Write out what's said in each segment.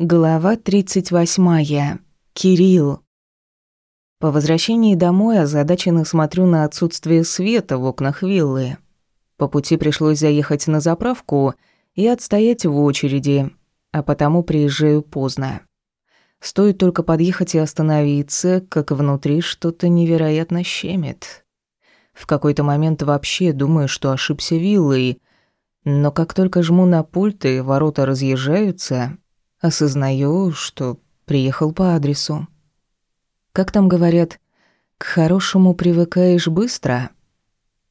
Глава 38. Кирилл. По возвращении домой озадаченно смотрю на отсутствие света в окнах виллы. По пути пришлось заехать на заправку и отстоять в очереди, а потому приезжаю поздно. Стоит только подъехать и остановиться, как внутри что-то невероятно щемит. В какой-то момент вообще думаю, что ошибся виллой, но как только жму на пульт и ворота разъезжаются, Осознаю, что приехал по адресу. Как там говорят, к хорошему привыкаешь быстро.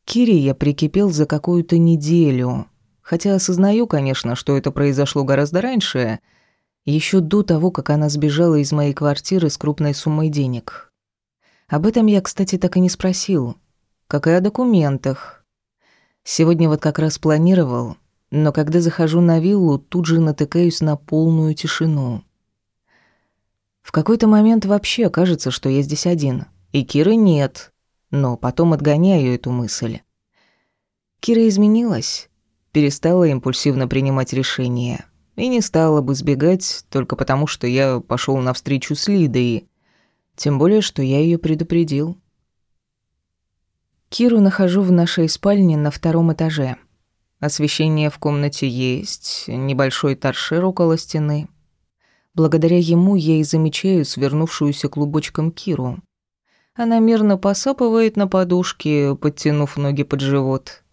Кире я прикипел за какую-то неделю, хотя осознаю, конечно, что это произошло гораздо раньше, еще до того, как она сбежала из моей квартиры с крупной суммой денег. Об этом я, кстати, так и не спросил, как и о документах. Сегодня вот как раз планировал, но когда захожу на виллу, тут же натыкаюсь на полную тишину. В какой-то момент вообще кажется, что я здесь один, и Киры нет, но потом отгоняю эту мысль. Кира изменилась, перестала импульсивно принимать решения и не стала бы сбегать только потому, что я пошел навстречу с Лидой, тем более, что я ее предупредил. Киру нахожу в нашей спальне на втором этаже – Освещение в комнате есть, небольшой торшер около стены. Благодаря ему я и замечаю свернувшуюся клубочком Киру. Она мирно посапывает на подушке, подтянув ноги под живот.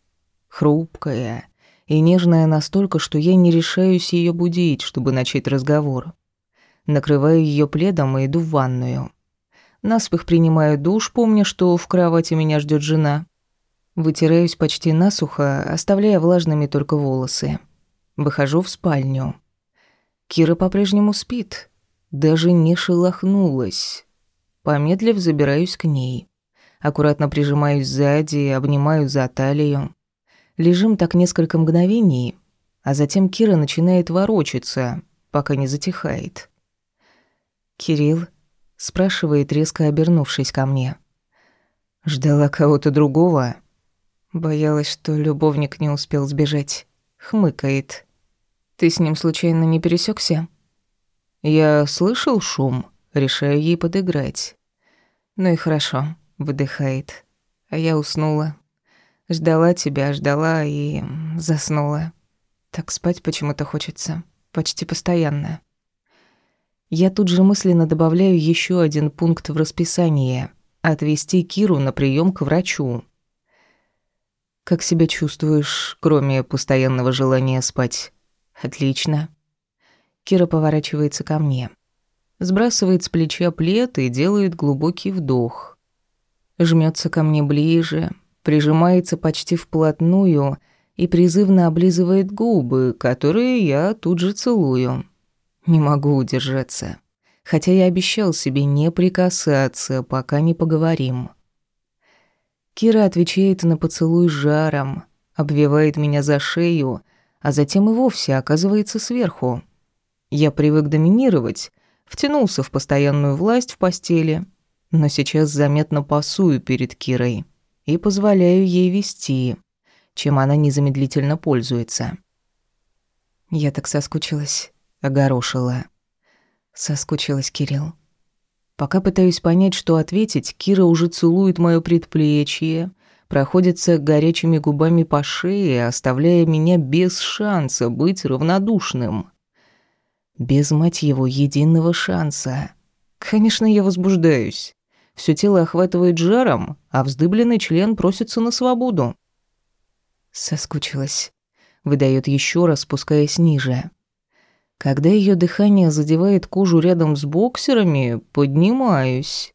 Хрупкая и нежная настолько, что я не решаюсь ее будить, чтобы начать разговор. Накрываю ее пледом и иду в ванную. Наспех принимаю душ, помня, что в кровати меня ждет жена. Вытираюсь почти насухо, оставляя влажными только волосы. Выхожу в спальню. Кира по-прежнему спит. Даже не шелохнулась. Помедлив, забираюсь к ней. Аккуратно прижимаюсь сзади, обнимаю за талию. Лежим так несколько мгновений, а затем Кира начинает ворочаться, пока не затихает. «Кирилл?» – спрашивает, резко обернувшись ко мне. «Ждала кого-то другого?» Боялась, что любовник не успел сбежать. Хмыкает. «Ты с ним случайно не пересекся? Я слышал шум, решаю ей подыграть. Ну и хорошо, выдыхает. А я уснула. Ждала тебя, ждала и заснула. Так спать почему-то хочется. Почти постоянно. Я тут же мысленно добавляю еще один пункт в расписание — отвезти Киру на прием к врачу. Как себя чувствуешь, кроме постоянного желания спать? Отлично. Кира поворачивается ко мне. Сбрасывает с плеча плед и делает глубокий вдох. Жмется ко мне ближе, прижимается почти вплотную и призывно облизывает губы, которые я тут же целую. Не могу удержаться. Хотя я обещал себе не прикасаться, пока не поговорим. Кира отвечает на поцелуй жаром, обвивает меня за шею, а затем и вовсе оказывается сверху. Я привык доминировать, втянулся в постоянную власть в постели, но сейчас заметно пасую перед Кирой и позволяю ей вести, чем она незамедлительно пользуется. Я так соскучилась, огорошила. Соскучилась, Кирилл. Пока пытаюсь понять, что ответить, Кира уже целует моё предплечье, проходится горячими губами по шее, оставляя меня без шанса быть равнодушным. Без, мать его, единого шанса. Конечно, я возбуждаюсь. Всё тело охватывает жаром, а вздыбленный член просится на свободу. Соскучилась. Выдаёт ещё раз, спускаясь ниже. Когда ее дыхание задевает кожу рядом с боксерами, поднимаюсь.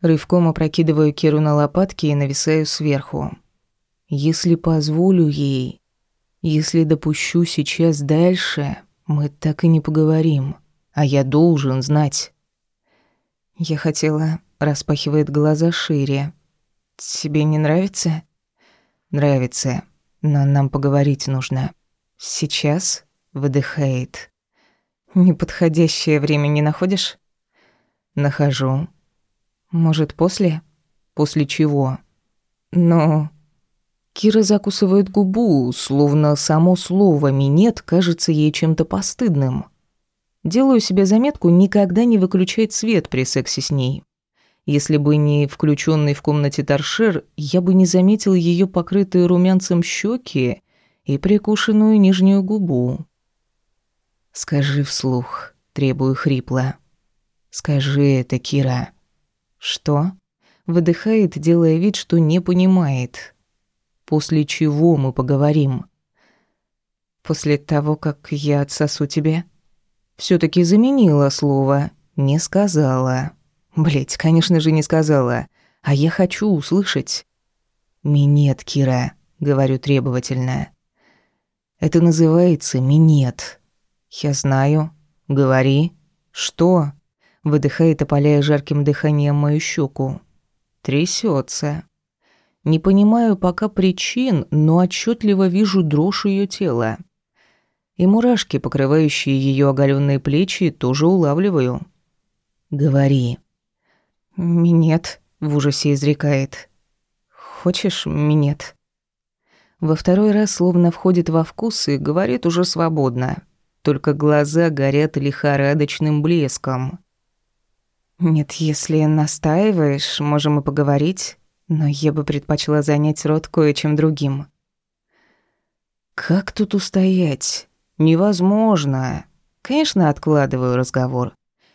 Рывком опрокидываю Киру на лопатки и нависаю сверху. Если позволю ей, если допущу сейчас дальше, мы так и не поговорим. А я должен знать. Я хотела, распахивает глаза шире. Тебе не нравится? Нравится, но нам поговорить нужно. Сейчас выдыхает. Неподходящее время не находишь? Нахожу. Может, после? После чего? Но... Кира закусывает губу, словно само слово «минет» кажется ей чем-то постыдным. Делаю себе заметку никогда не выключать свет при сексе с ней. Если бы не включенный в комнате торшер, я бы не заметил ее покрытые румянцем щеки и прикушенную нижнюю губу. «Скажи вслух», — требую хрипло. «Скажи это, Кира». «Что?» — выдыхает, делая вид, что не понимает. «После чего мы поговорим?» «После того, как я отсосу тебе?» все таки заменила слово, не сказала. Блять, конечно же, не сказала. А я хочу услышать. «Минет, Кира», — говорю требовательно. «Это называется минет». «Я знаю. Говори». «Что?» — выдыхает, опаляя жарким дыханием мою щеку. Трясется. Не понимаю пока причин, но отчетливо вижу дрожь ее тела. И мурашки, покрывающие ее оголенные плечи, тоже улавливаю. «Говори», «Минет», — в ужасе изрекает. «Хочешь минет?» Во второй раз словно входит во вкус и говорит уже свободно. Только глаза горят лихорадочным блеском. «Нет, если настаиваешь, можем и поговорить, но я бы предпочла занять рот кое-чем другим». «Как тут устоять? Невозможно. Конечно, откладываю разговор.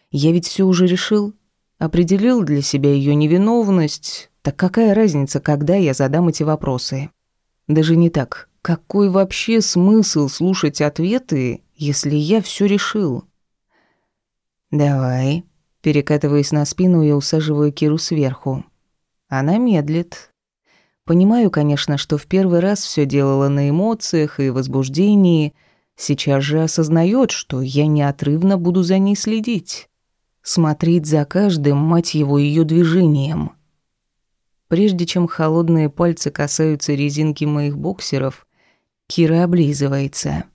Я ведь все уже решил. Определил для себя ее невиновность. Так какая разница, когда я задам эти вопросы? Даже не так. Какой вообще смысл слушать ответы, если я все решил? Давай. Перекатываясь на спину, я усаживаю Киру сверху. Она медлит. Понимаю, конечно, что в первый раз все делала на эмоциях и возбуждении. Сейчас же осознает, что я неотрывно буду за ней следить смотреть за каждым, мать его, ее движением. Прежде чем холодные пальцы касаются резинки моих боксеров, Кира облизывается.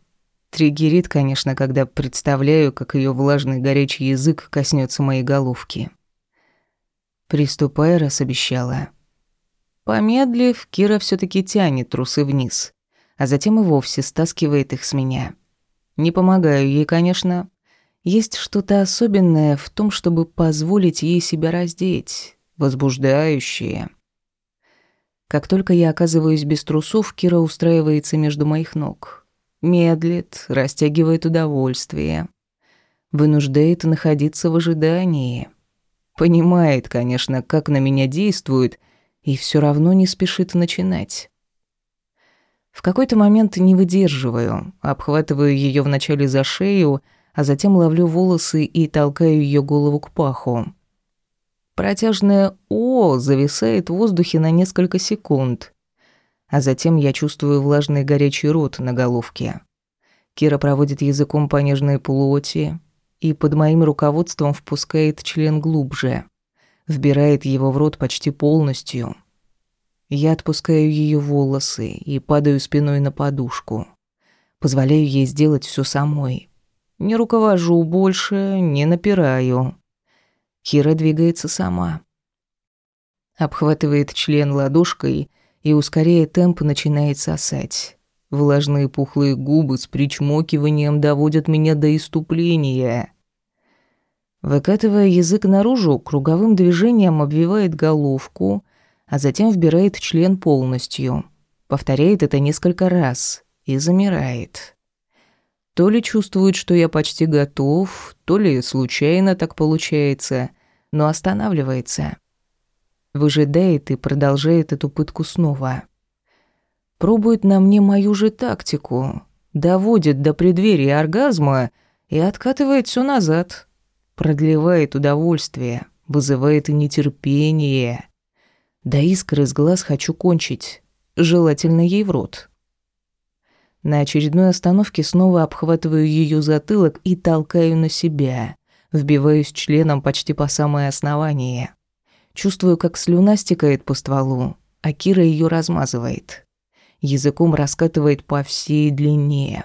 Триггерит, конечно, когда представляю, как ее влажный горячий язык коснется моей головки. Приступай, раз обещала. Помедлив, Кира все таки тянет трусы вниз, а затем и вовсе стаскивает их с меня. Не помогаю ей, конечно, есть что-то особенное в том, чтобы позволить ей себя раздеть, возбуждающее. Как только я оказываюсь без трусов, Кира устраивается между моих ног. Медлит, растягивает удовольствие. Вынуждает находиться в ожидании. Понимает, конечно, как на меня действует, и все равно не спешит начинать. В какой-то момент не выдерживаю, обхватываю ее вначале за шею, а затем ловлю волосы и толкаю ее голову к паху. Протяжное «О» зависает в воздухе на несколько секунд, а затем я чувствую влажный горячий рот на головке. Кира проводит языком по нежной плоти и под моим руководством впускает член глубже, вбирает его в рот почти полностью. Я отпускаю ее волосы и падаю спиной на подушку. Позволяю ей сделать все самой. Не руковожу больше, не напираю. Кира двигается сама. Обхватывает член ладошкой и, ускоряя темп, начинает сосать. Влажные пухлые губы с причмокиванием доводят меня до иступления. Выкатывая язык наружу, круговым движением обвивает головку, а затем вбирает член полностью. Повторяет это несколько раз и замирает. То ли чувствует, что я почти готов, то ли случайно так получается, но останавливается. Выжидает и продолжает эту пытку снова. Пробует на мне мою же тактику, доводит до преддверия оргазма и откатывает все назад. Продлевает удовольствие, вызывает нетерпение. До искры с глаз хочу кончить, желательно ей в рот. На очередной остановке снова обхватываю ее затылок и толкаю на себя. Вбиваюсь членом почти по самое основание. Чувствую, как слюна стекает по стволу, а Кира ее размазывает. Языком раскатывает по всей длине.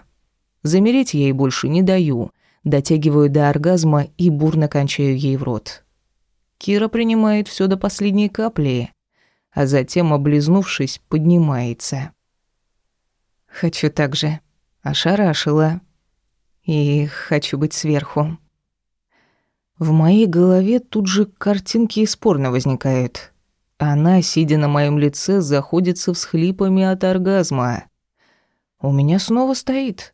Замереть ей больше не даю. Дотягиваю до оргазма и бурно кончаю ей в рот. Кира принимает все до последней капли, а затем, облизнувшись, поднимается. Хочу так же. Ошарашила. и хочу быть сверху. В моей голове тут же картинки из возникают. Она, сидя на моем лице, заходится всхлипами от оргазма. У меня снова стоит.